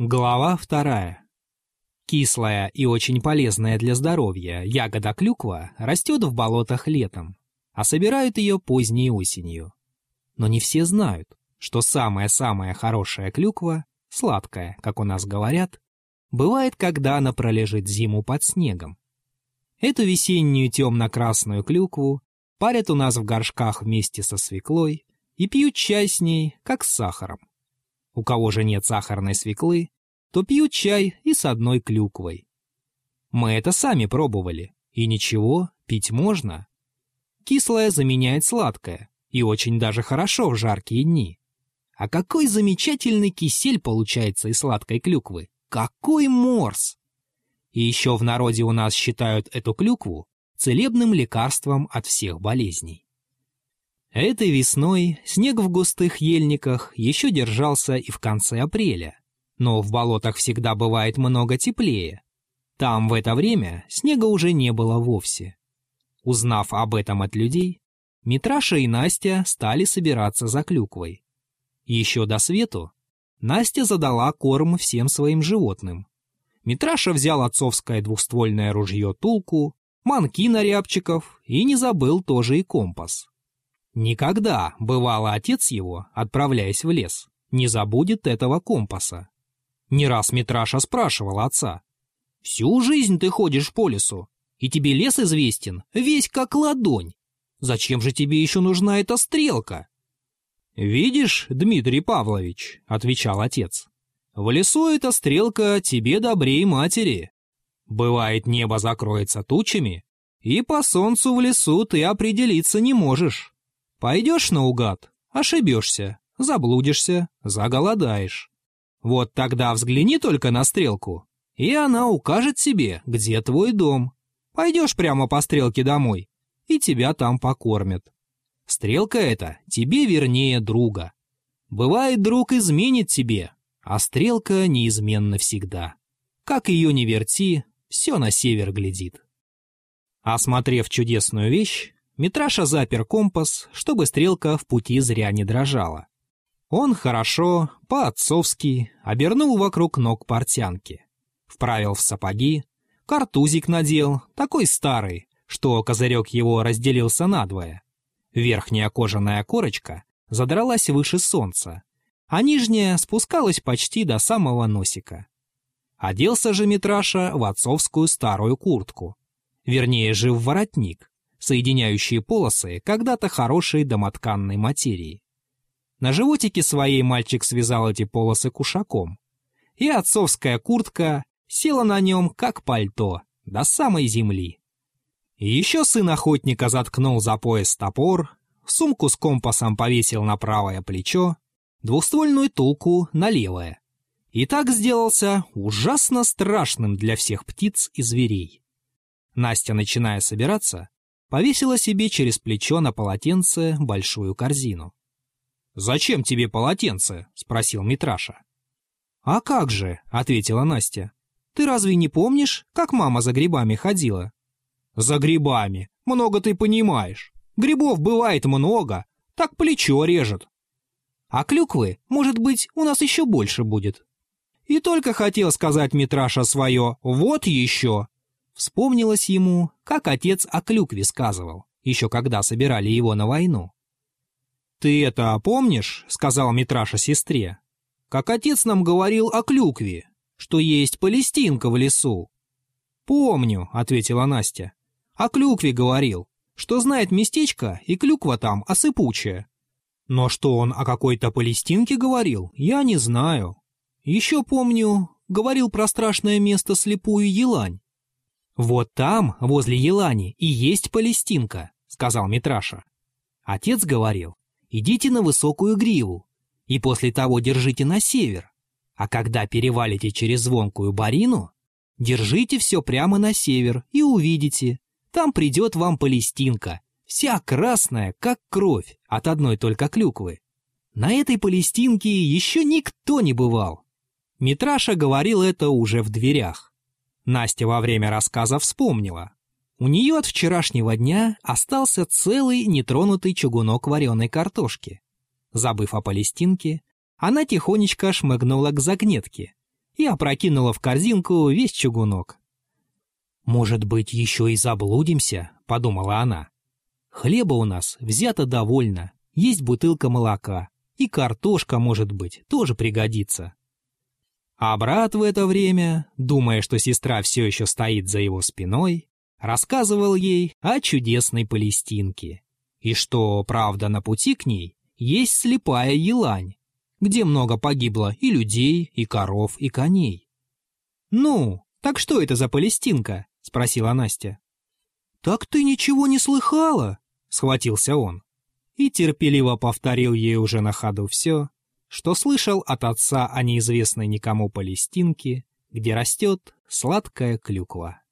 Глава вторая. Кислая и очень полезная для здоровья ягода клюква растет в болотах летом, а собирают ее поздней осенью. Но не все знают, что самая-самая хорошая клюква, сладкая, как у нас говорят, бывает, когда она пролежит зиму под снегом. Эту весеннюю темно-красную клюкву парят у нас в горшках вместе со свеклой и пьют чай с ней, как с сахаром. У кого же нет сахарной свеклы, то пьют чай и с одной клюквой. Мы это сами пробовали, и ничего, пить можно. Кислое заменяет сладкое, и очень даже хорошо в жаркие дни. А какой замечательный кисель получается из сладкой клюквы! Какой морс! И еще в народе у нас считают эту клюкву целебным лекарством от всех болезней. Этой весной снег в густых ельниках еще держался и в конце апреля, но в болотах всегда бывает много теплее. Там в это время снега уже не было вовсе. Узнав об этом от людей, Митраша и Настя стали собираться за клюквой. Еще до свету Настя задала корм всем своим животным. Митраша взял отцовское двухствольное ружье Тулку, манки на рябчиков и не забыл тоже и компас. Никогда, бывало, отец его, отправляясь в лес, не забудет этого компаса. Не раз Митраша спрашивал отца. «Всю жизнь ты ходишь по лесу, и тебе лес известен, весь как ладонь. Зачем же тебе еще нужна эта стрелка?» «Видишь, Дмитрий Павлович», — отвечал отец, — «в лесу эта стрелка тебе добрей матери. Бывает, небо закроется тучами, и по солнцу в лесу ты определиться не можешь. Пойдешь наугад, ошибешься, заблудишься, заголодаешь. Вот тогда взгляни только на стрелку, и она укажет себе, где твой дом. Пойдешь прямо по стрелке домой, и тебя там покормят. Стрелка эта тебе вернее друга. Бывает, друг изменит тебе, а стрелка неизменна всегда. Как ее не верти, все на север глядит. Осмотрев чудесную вещь, Митраша запер компас, чтобы стрелка в пути зря не дрожала. Он хорошо, по-отцовски, обернул вокруг ног портянки. Вправил в сапоги, картузик надел, такой старый, что козырек его разделился надвое. Верхняя кожаная корочка задралась выше солнца, а нижняя спускалась почти до самого носика. Оделся же Митраша в отцовскую старую куртку, вернее же в воротник, соединяющие полосы когда-то хорошей домотканной материи. На животике своей мальчик связал эти полосы кушаком, и отцовская куртка села на нем, как пальто, до самой земли. Еще сын охотника заткнул за пояс топор, сумку с компасом повесил на правое плечо, двуствольную тулку на левое. И так сделался ужасно страшным для всех птиц и зверей. Настя, начиная собираться, повесила себе через плечо на полотенце большую корзину. «Зачем тебе полотенце?» — спросил Митраша. «А как же?» — ответила Настя. «Ты разве не помнишь, как мама за грибами ходила?» «За грибами? Много ты понимаешь. Грибов бывает много, так плечо режет». «А клюквы, может быть, у нас еще больше будет». И только хотел сказать Митраша свое «вот еще», Вспомнилось ему, как отец о клюкве сказывал, еще когда собирали его на войну. «Ты это помнишь?» — сказал Митраша сестре. «Как отец нам говорил о клюкве, что есть палестинка в лесу». «Помню», — ответила Настя. «О клюкве говорил, что знает местечко, и клюква там осыпучая. Но что он о какой-то палестинке говорил, я не знаю. Еще помню, говорил про страшное место слепую елань. «Вот там, возле Елани, и есть Палестинка», — сказал Митраша. Отец говорил, идите на высокую гриву, и после того держите на север, а когда перевалите через звонкую барину, держите все прямо на север и увидите, там придет вам Палестинка, вся красная, как кровь, от одной только клюквы. На этой Палестинке еще никто не бывал. Митраша говорил это уже в дверях. Настя во время рассказа вспомнила. У нее от вчерашнего дня остался целый нетронутый чугунок вареной картошки. Забыв о Палестинке, она тихонечко шмыгнула к загнетке и опрокинула в корзинку весь чугунок. «Может быть, еще и заблудимся?» — подумала она. «Хлеба у нас взято довольно, есть бутылка молока, и картошка, может быть, тоже пригодится». А брат в это время, думая, что сестра все еще стоит за его спиной, рассказывал ей о чудесной Палестинке, и что, правда, на пути к ней есть слепая елань, где много погибло и людей, и коров, и коней. «Ну, так что это за Палестинка?» — спросила Настя. «Так ты ничего не слыхала?» — схватился он. И терпеливо повторил ей уже на ходу все, что слышал от отца о неизвестной никому Палестинке, где растет сладкая клюква.